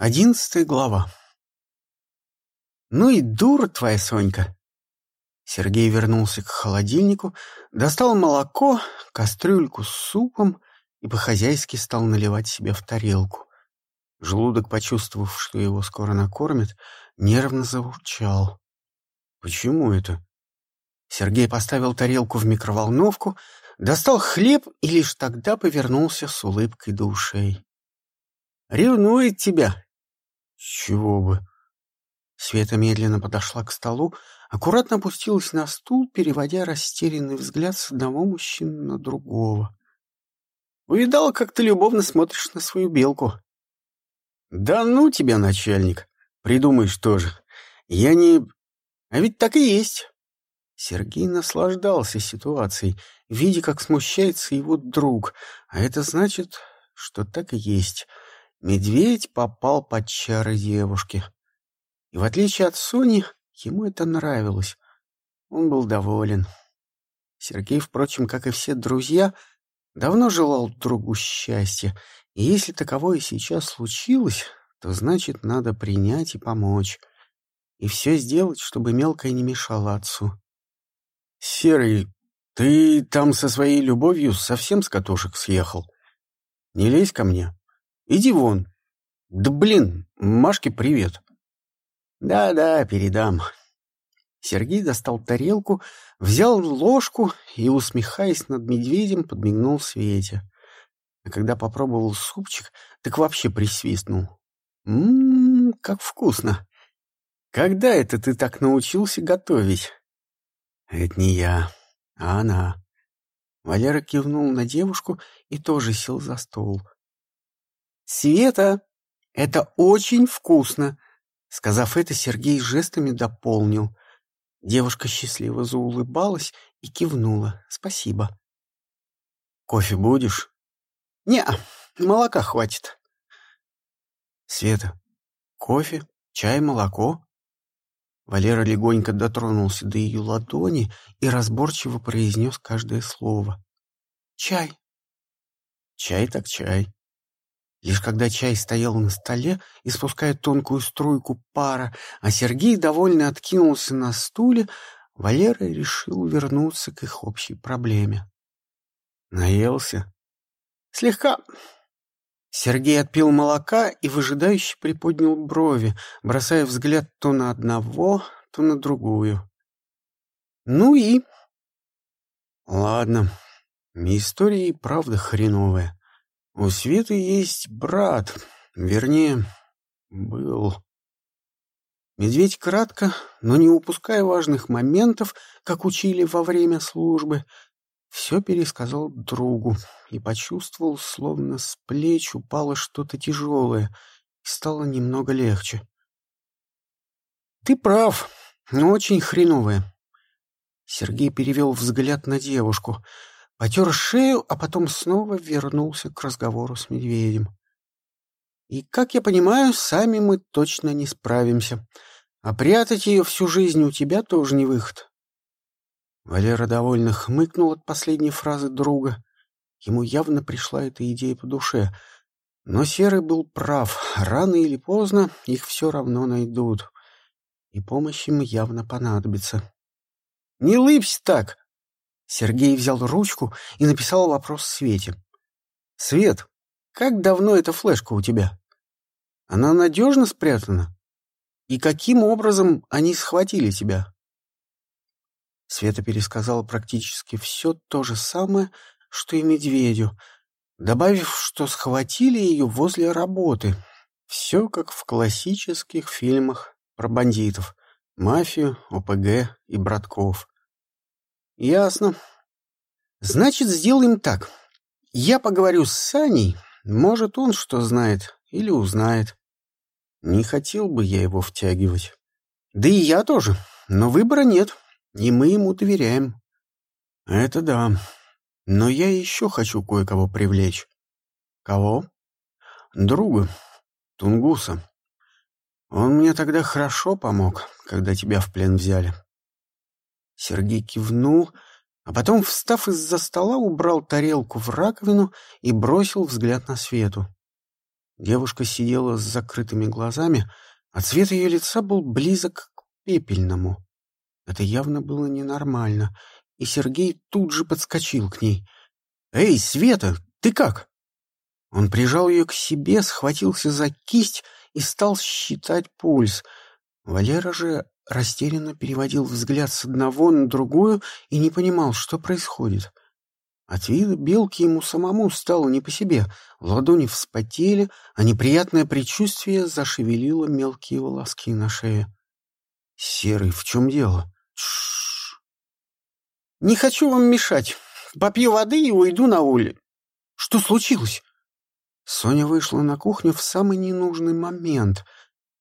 Одиннадцатая глава. «Ну и дура твоя, Сонька!» Сергей вернулся к холодильнику, достал молоко, кастрюльку с супом и по-хозяйски стал наливать себе в тарелку. Желудок, почувствовав, что его скоро накормят, нервно заурчал. «Почему это?» Сергей поставил тарелку в микроволновку, достал хлеб и лишь тогда повернулся с улыбкой до ушей. «Ревнует тебя!» Чего бы? Света медленно подошла к столу, аккуратно опустилась на стул, переводя растерянный взгляд с одного мужчины на другого. Увидала, как ты любовно смотришь на свою белку. Да ну тебя, начальник, придумаешь тоже. Я не... А ведь так и есть. Сергей наслаждался ситуацией, видя, как смущается его друг, а это значит, что так и есть — Медведь попал под чары девушки. И в отличие от Сони, ему это нравилось. Он был доволен. Сергей, впрочем, как и все друзья, давно желал другу счастья, и если таковое сейчас случилось, то значит, надо принять и помочь. И все сделать, чтобы мелкая не мешала отцу. «Серый, ты там со своей любовью совсем с катушек съехал? Не лезь ко мне, Иди вон. Да блин, Машке привет. Да-да, передам. Сергей достал тарелку, взял ложку и, усмехаясь над медведем, подмигнул Свете. А когда попробовал супчик, так вообще присвистнул. Ммм, как вкусно. Когда это ты так научился готовить? Это не я, а она. Валера кивнул на девушку и тоже сел за стол. «Света, это очень вкусно!» Сказав это, Сергей жестами дополнил. Девушка счастливо заулыбалась и кивнула. «Спасибо». «Кофе будешь?» «Не, молока хватит». «Света, кофе, чай, молоко?» Валера легонько дотронулся до ее ладони и разборчиво произнес каждое слово. «Чай». «Чай так чай». Лишь когда чай стоял на столе, испуская тонкую струйку пара, а Сергей довольно откинулся на стуле, Валера решил вернуться к их общей проблеме. Наелся? Слегка. Сергей отпил молока и выжидающе приподнял брови, бросая взгляд то на одного, то на другую. Ну и... Ладно, история и правда хреновая. У Светы есть брат, вернее, был. Медведь кратко, но не упуская важных моментов, как учили во время службы, все пересказал другу и почувствовал, словно с плеч упало что-то тяжелое, и стало немного легче. «Ты прав, но очень хреновое». Сергей перевел взгляд на девушку — потер шею, а потом снова вернулся к разговору с медведем. И, как я понимаю, сами мы точно не справимся. А прятать ее всю жизнь у тебя тоже не выход. Валера довольно хмыкнул от последней фразы друга. Ему явно пришла эта идея по душе. Но Серый был прав. Рано или поздно их все равно найдут. И помощь им явно понадобится. — Не лыбсь так! Сергей взял ручку и написал вопрос Свете. «Свет, как давно эта флешка у тебя? Она надежно спрятана? И каким образом они схватили тебя?» Света пересказала практически все то же самое, что и медведю, добавив, что схватили ее возле работы. Все как в классических фильмах про бандитов, мафию, ОПГ и братков. Ясно. Значит, сделаем так. Я поговорю с Саней, может, он что знает или узнает. Не хотел бы я его втягивать. Да и я тоже, но выбора нет, и мы ему доверяем. Это да. Но я еще хочу кое-кого привлечь. Кого? Друга. Тунгуса. Он мне тогда хорошо помог, когда тебя в плен взяли. Сергей кивнул, а потом, встав из-за стола, убрал тарелку в раковину и бросил взгляд на Свету. Девушка сидела с закрытыми глазами, а цвет ее лица был близок к пепельному. Это явно было ненормально, и Сергей тут же подскочил к ней. «Эй, Света, ты как?» Он прижал ее к себе, схватился за кисть и стал считать пульс. Валера же растерянно переводил взгляд с одного на другую и не понимал, что происходит. От вида белки ему самому стало не по себе. Ладони вспотели, а неприятное предчувствие зашевелило мелкие волоски на шее. «Серый, в чем дело?» Тш. «Не хочу вам мешать. Попью воды и уйду на улицу. Что случилось?» Соня вышла на кухню в самый ненужный момент.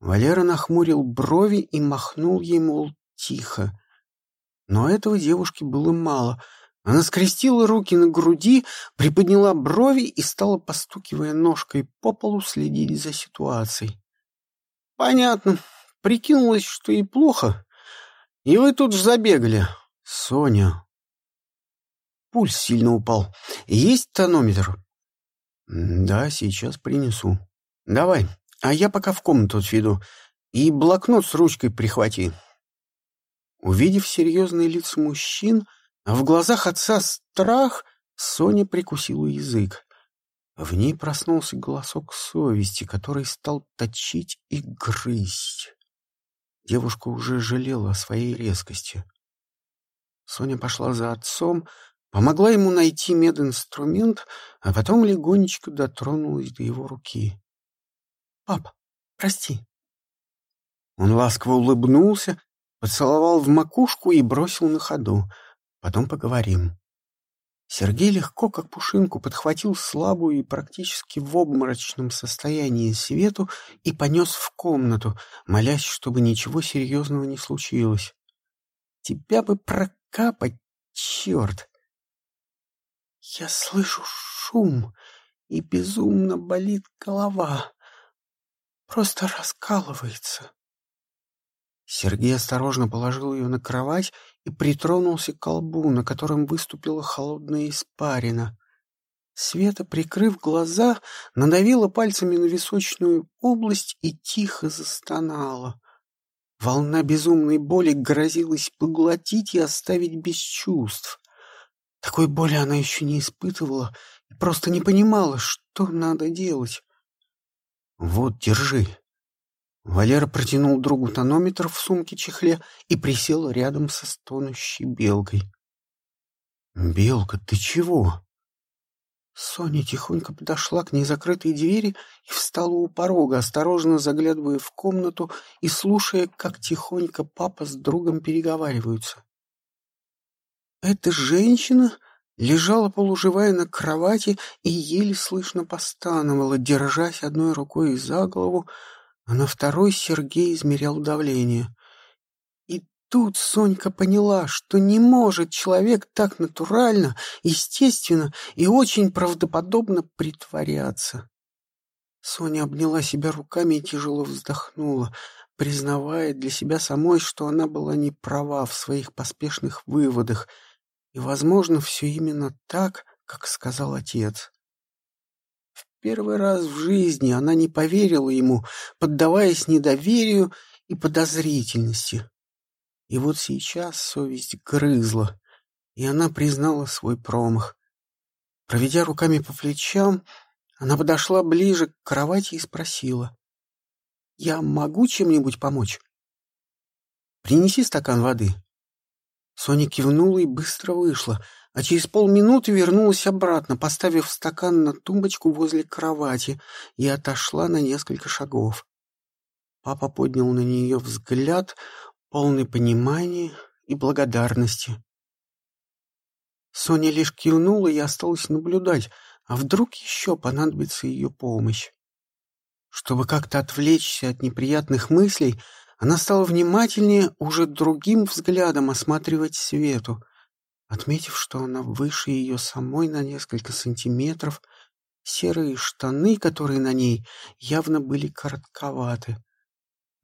Валера нахмурил брови и махнул ей, мол, тихо. Но этого девушке было мало — она скрестила руки на груди, приподняла брови и стала, постукивая ножкой по полу, следить за ситуацией. «Понятно. Прикинулось, что и плохо. И вы тут же забегали. Соня». Пульс сильно упал. «Есть тонометр?» «Да, сейчас принесу. Давай, а я пока в комнату отведу. И блокнот с ручкой прихвати». Увидев серьезные лица мужчин, а в глазах отца страх, Соня прикусила язык. В ней проснулся голосок совести, который стал точить и грызть. Девушка уже жалела о своей резкости. Соня пошла за отцом, помогла ему найти мединструмент, а потом легонечко дотронулась до его руки. — Пап, прости. Он ласково улыбнулся, поцеловал в макушку и бросил на ходу — Потом поговорим. Сергей легко, как пушинку, подхватил слабую и практически в обморочном состоянии Свету и понес в комнату, молясь, чтобы ничего серьезного не случилось. «Тебя бы прокапать, черт!» «Я слышу шум, и безумно болит голова. Просто раскалывается». Сергей осторожно положил ее на кровать и притронулся к колбу, на котором выступила холодная испарина. Света, прикрыв глаза, надавила пальцами на височную область и тихо застонала. Волна безумной боли грозилась поглотить и оставить без чувств. Такой боли она еще не испытывала и просто не понимала, что надо делать. «Вот, держи», Валера протянул другу тонометр в сумке-чехле и присел рядом со стонущей белкой. «Белка, ты чего?» Соня тихонько подошла к незакрытой двери и встала у порога, осторожно заглядывая в комнату и слушая, как тихонько папа с другом переговариваются. Эта женщина лежала полуживая на кровати и еле слышно постановала, держась одной рукой за голову, а на второй Сергей измерял давление. И тут Сонька поняла, что не может человек так натурально, естественно и очень правдоподобно притворяться. Соня обняла себя руками и тяжело вздохнула, признавая для себя самой, что она была не права в своих поспешных выводах, и, возможно, все именно так, как сказал отец. Первый раз в жизни она не поверила ему, поддаваясь недоверию и подозрительности. И вот сейчас совесть грызла, и она признала свой промах. Проведя руками по плечам, она подошла ближе к кровати и спросила. «Я могу чем-нибудь помочь?» «Принеси стакан воды». Соня кивнула и быстро вышла — а через полминуты вернулась обратно, поставив стакан на тумбочку возле кровати и отошла на несколько шагов. Папа поднял на нее взгляд, полный понимания и благодарности. Соня лишь кивнула и осталась наблюдать, а вдруг еще понадобится ее помощь. Чтобы как-то отвлечься от неприятных мыслей, она стала внимательнее уже другим взглядом осматривать Свету — Отметив, что она выше ее самой на несколько сантиметров, серые штаны, которые на ней, явно были коротковаты.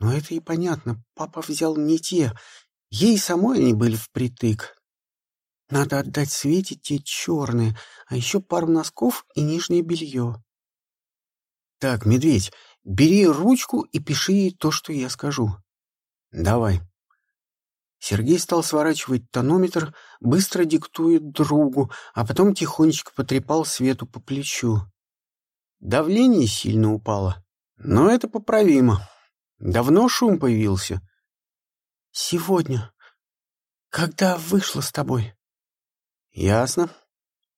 Но это и понятно, папа взял не те, ей самой они были впритык. Надо отдать Свете те черные, а еще пару носков и нижнее белье. Так, медведь, бери ручку и пиши ей то, что я скажу. Давай. Сергей стал сворачивать тонометр, быстро диктует другу, а потом тихонечко потрепал Свету по плечу. Давление сильно упало, но это поправимо. Давно шум появился? Сегодня. Когда вышла с тобой? Ясно.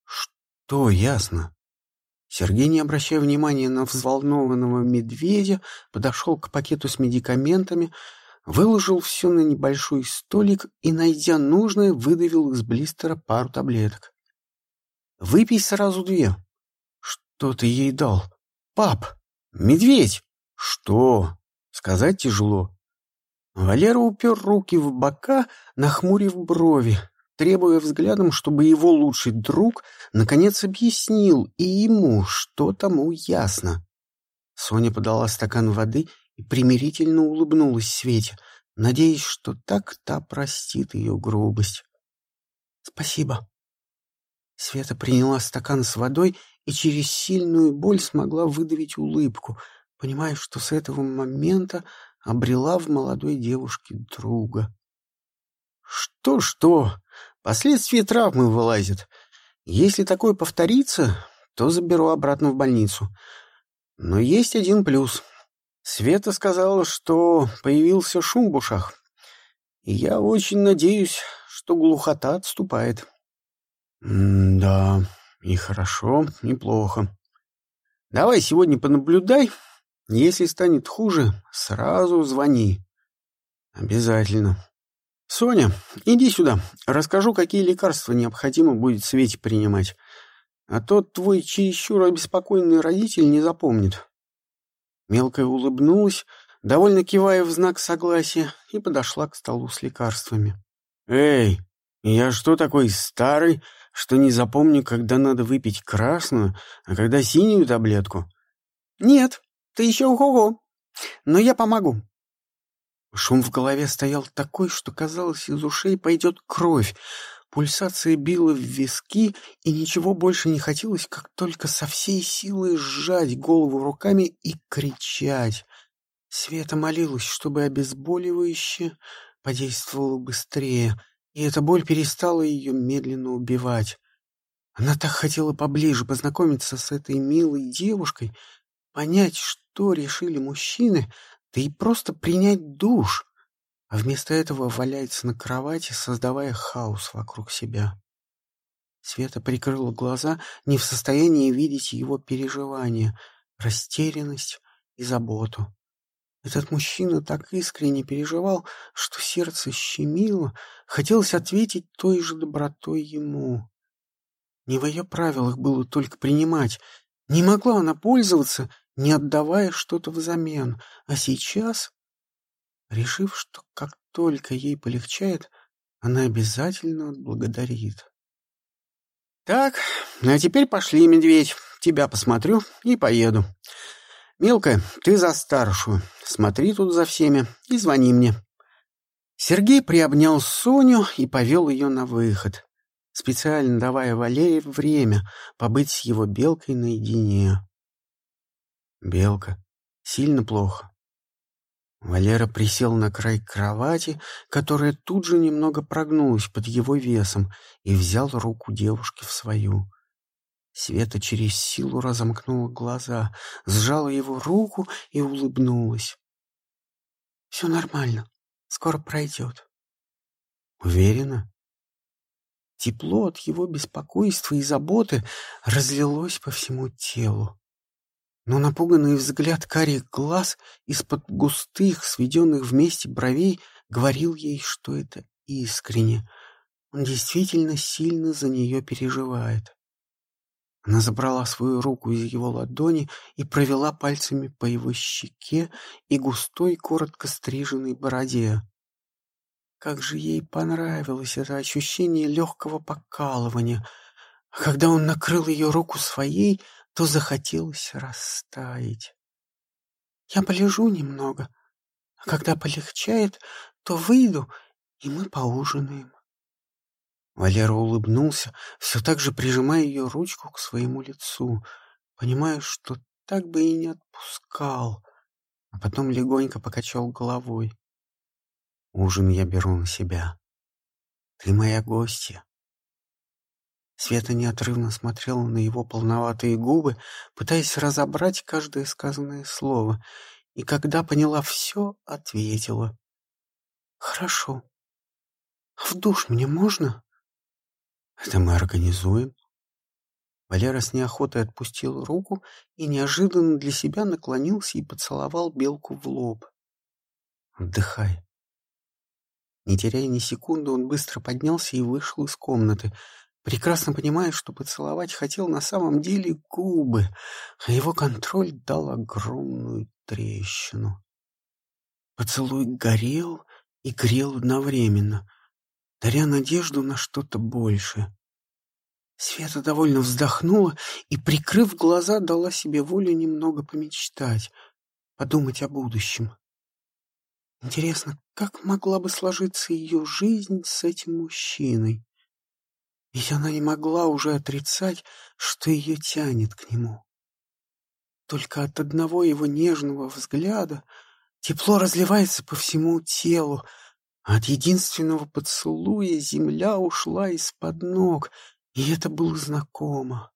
Что ясно? Сергей, не обращая внимания на взволнованного медведя, подошел к пакету с медикаментами, выложил все на небольшой столик и, найдя нужное, выдавил из блистера пару таблеток. «Выпей сразу две». «Что ты ей дал?» «Пап! Медведь!» «Что?» Сказать тяжело. Валера упер руки в бока, нахмурив брови, требуя взглядом, чтобы его лучший друг наконец объяснил и ему, что тому ясно. Соня подала стакан воды и примирительно улыбнулась Свете, надеясь, что так та простит ее грубость. «Спасибо». Света приняла стакан с водой и через сильную боль смогла выдавить улыбку, понимая, что с этого момента обрела в молодой девушке друга. «Что-что? Последствия травмы вылазят. Если такое повторится, то заберу обратно в больницу. Но есть один плюс. Света сказала, что появился шум в ушах. И я очень надеюсь, что глухота отступает. М да, и хорошо, и плохо. Давай сегодня понаблюдай. Если станет хуже, сразу звони. Обязательно. Соня, иди сюда. Расскажу, какие лекарства необходимо будет Свете принимать. А то твой чересчур обеспокоенный родитель не запомнит. Мелкая улыбнулась, довольно кивая в знак согласия, и подошла к столу с лекарствами. «Эй, я что такой старый, что не запомню, когда надо выпить красную, а когда синюю таблетку?» «Нет, ты еще ого-го, но я помогу». Шум в голове стоял такой, что казалось, из ушей пойдет кровь, Пульсация била в виски, и ничего больше не хотелось, как только со всей силы сжать голову руками и кричать. Света молилась, чтобы обезболивающее подействовало быстрее, и эта боль перестала ее медленно убивать. Она так хотела поближе познакомиться с этой милой девушкой, понять, что решили мужчины, да и просто принять душ а вместо этого валяется на кровати, создавая хаос вокруг себя. Света прикрыла глаза, не в состоянии видеть его переживания, растерянность и заботу. Этот мужчина так искренне переживал, что сердце щемило, хотелось ответить той же добротой ему. Не в ее правилах было только принимать. Не могла она пользоваться, не отдавая что-то взамен. А сейчас решив, что как только ей полегчает, она обязательно отблагодарит. «Так, а теперь пошли, медведь. Тебя посмотрю и поеду. Милка, ты за старшую. Смотри тут за всеми и звони мне». Сергей приобнял Соню и повел ее на выход, специально давая Валерии время побыть с его белкой наедине. Белка. Сильно плохо. Валера присел на край кровати, которая тут же немного прогнулась под его весом, и взял руку девушки в свою. Света через силу разомкнула глаза, сжала его руку и улыбнулась. — Все нормально, скоро пройдет. — Уверена? Тепло от его беспокойства и заботы разлилось по всему телу но напуганный взгляд карих глаз из-под густых, сведенных вместе бровей говорил ей, что это искренне. Он действительно сильно за нее переживает. Она забрала свою руку из его ладони и провела пальцами по его щеке и густой, коротко стриженной бороде. Как же ей понравилось это ощущение легкого покалывания. А когда он накрыл ее руку своей — то захотелось растаять. Я полежу немного, а когда полегчает, то выйду, и мы поужинаем. Валера улыбнулся, все так же прижимая ее ручку к своему лицу, понимая, что так бы и не отпускал, а потом легонько покачал головой. Ужин я беру на себя. Ты моя гостья. Света неотрывно смотрела на его полноватые губы, пытаясь разобрать каждое сказанное слово, и когда поняла все, ответила. «Хорошо. В душ мне можно?» «Это мы организуем». Валера с неохотой отпустил руку и неожиданно для себя наклонился и поцеловал белку в лоб. «Отдыхай». Не теряя ни секунды, он быстро поднялся и вышел из комнаты, прекрасно понимая, что поцеловать хотел на самом деле губы, а его контроль дал огромную трещину. Поцелуй горел и грел одновременно, даря надежду на что-то большее. Света довольно вздохнула и, прикрыв глаза, дала себе волю немного помечтать, подумать о будущем. Интересно, как могла бы сложиться ее жизнь с этим мужчиной? Ведь она не могла уже отрицать, что ее тянет к нему. Только от одного его нежного взгляда тепло разливается по всему телу, а от единственного поцелуя земля ушла из-под ног, и это было знакомо.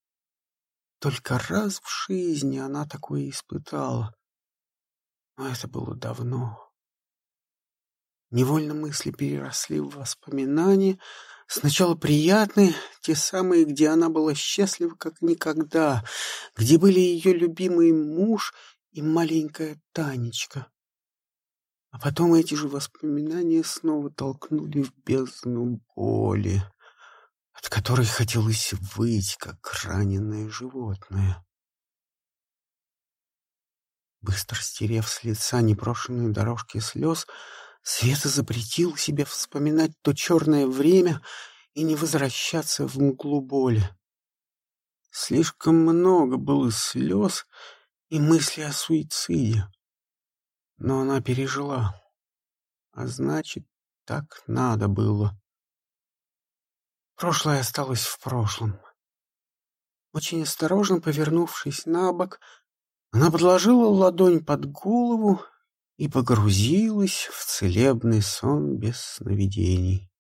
Только раз в жизни она такое испытала. Но это было давно. Невольно мысли переросли в воспоминания, Сначала приятные, те самые, где она была счастлива как никогда, где были ее любимый муж и маленькая Танечка. А потом эти же воспоминания снова толкнули в бездну боли, от которой хотелось выйти, как раненое животное. Быстро стерев с лица непрошенные дорожки слез, Света запретил себе вспоминать то черное время и не возвращаться в мглу боли. Слишком много было слез и мысли о суициде. Но она пережила. А значит, так надо было. Прошлое осталось в прошлом. Очень осторожно повернувшись на бок, она подложила ладонь под голову и погрузилась в целебный сон без сновидений.